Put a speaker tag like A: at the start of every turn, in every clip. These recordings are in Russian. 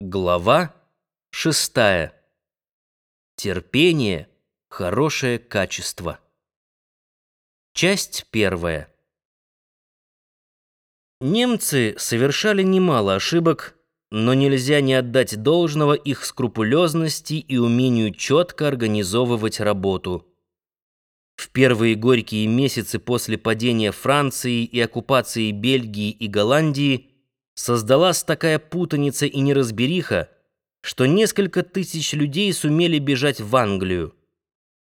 A: Глава шестая. Терпение – хорошее качество. Часть первая. Немцы совершали немало ошибок, но нельзя не отдать должного их скрупулезности и умению четко организовывать работу. В первые горькие месяцы после падения Франции и оккупации Бельгии и Голландии – создалась такая путаница и неразбериха, что несколько тысяч людей сумели бежать в Англию.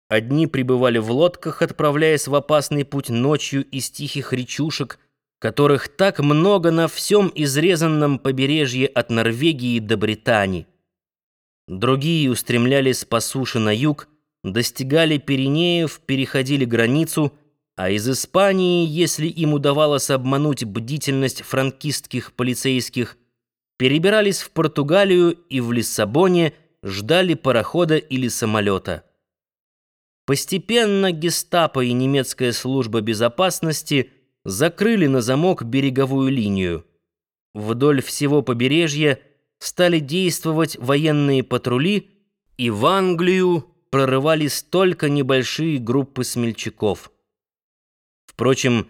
A: Одни пребывали в лодках, отправляясь в опасный путь ночью из тихих речушек, которых так много на всем изрезанном побережье от Норвегии до Британии. Другие устремлялись по суше на юг, достигали Пиренеев, переходили границу – а из Испании, если им удавалось обмануть бдительность франкистских полицейских, перебирались в Португалию и в Лиссабоне ждали парохода или самолета. Постепенно гестапо и немецкая служба безопасности закрыли на замок береговую линию. Вдоль всего побережья стали действовать военные патрули, и в Англию прорывались только небольшие группы смельчаков. Впрочем,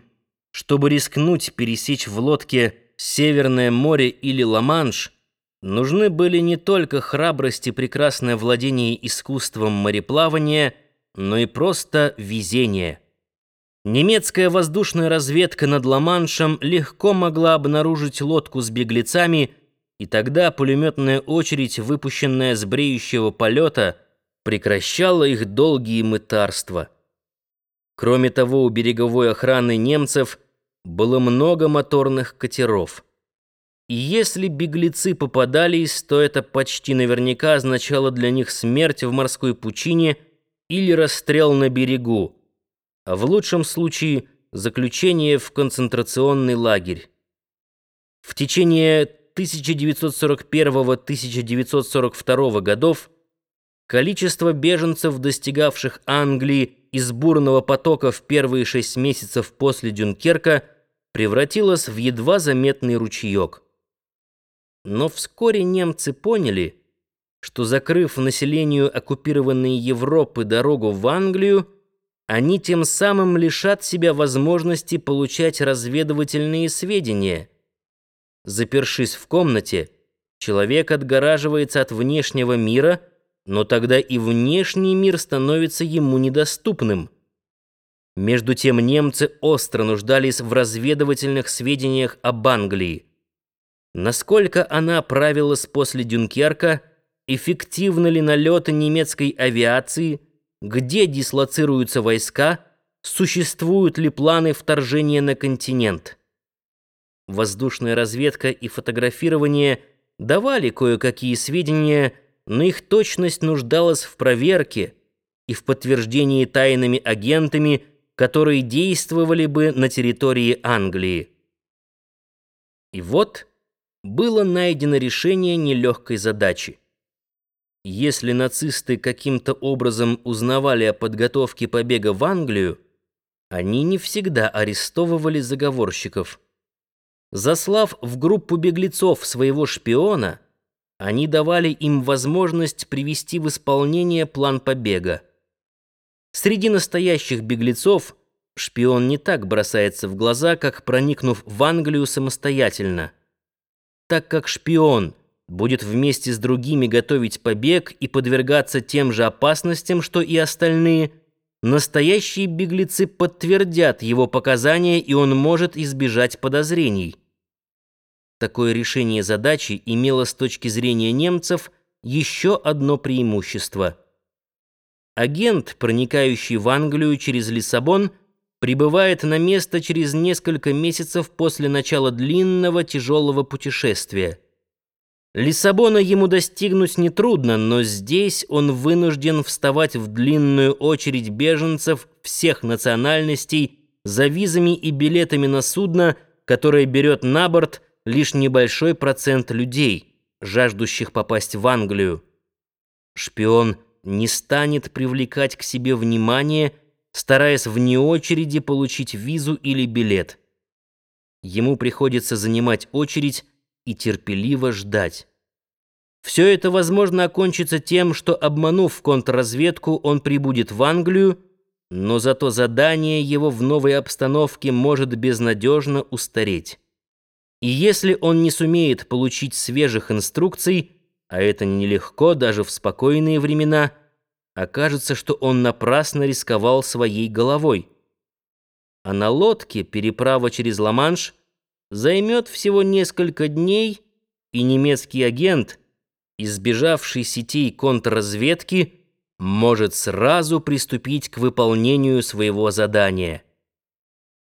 A: чтобы рискнуть пересечь в лодке Северное море или Ла-Манш, нужны были не только храбрость и прекрасное владение искусством мореплавания, но и просто везение. Немецкая воздушная разведка над Ла-Маншем легко могла обнаружить лодку с беглецами, и тогда пулеметная очередь, выпущенная с бреющего полета, прекращала их долгие мытарства. Кроме того, у береговой охраны немцев было много моторных катеров. И если беглецы попадались, то это почти наверняка означало для них смерть в морской пучине или расстрел на берегу, а в лучшем случае заключение в концентрационный лагерь. В течение 1941-1942 годов количество беженцев, достигавших Англии, из бурного потока в первые шесть месяцев после Дюнкерка превратилась в едва заметный ручеек. Но вскоре немцы поняли, что, закрыв населению оккупированной Европы дорогу в Англию, они тем самым лишат себя возможности получать разведывательные сведения. Запершись в комнате, человек отгораживается от внешнего мира – но тогда и внешний мир становится ему недоступным. Между тем немцы остро нуждались в разведывательных сведениях об Англии. Насколько она оправилась после Дюнкерка, эффективны ли налеты немецкой авиации, где дислоцируются войска, существуют ли планы вторжения на континент. Воздушная разведка и фотографирование давали кое-какие сведения но их точность нуждалась в проверке и в подтверждении тайными агентами, которые действовали бы на территории Англии. И вот было найдено решение нелегкой задачи. Если нацисты каким-то образом узнавали о подготовке побега в Англию, они не всегда арестовывали заговорщиков. Заслав в группу беглецов своего шпиона, они давали им возможность привести в исполнение план побега. Среди настоящих беглецов шпион не так бросается в глаза, как проникнув в Англию самостоятельно. Так как шпион будет вместе с другими готовить побег и подвергаться тем же опасностям, что и остальные, настоящие беглецы подтвердят его показания, и он может избежать подозрений. Такое решение задачи имело с точки зрения немцев еще одно преимущество. Агент, проникающий в Англию через Лиссабон, прибывает на место через несколько месяцев после начала длинного тяжелого путешествия. Лиссабона ему достигнуть нетрудно, но здесь он вынужден вставать в длинную очередь беженцев всех национальностей за визами и билетами на судно, которое берет на борт – лишь небольшой процент людей, жаждущих попасть в Англию. Шпион не станет привлекать к себе внимание, стараясь вне очереди получить визу или билет. Ему приходится занимать очередь и терпеливо ждать. Все это, возможно, окончится тем, что, обманув контрразведку, он прибудет в Англию, но зато задание его в новой обстановке может безнадежно устареть. И если он не сумеет получить свежих инструкций, а это нелегко даже в спокойные времена, окажется, что он напрасно рисковал своей головой. А на лодке переправа через Ла-Манш займет всего несколько дней, и немецкий агент, избежавший сетей контрразведки, может сразу приступить к выполнению своего задания –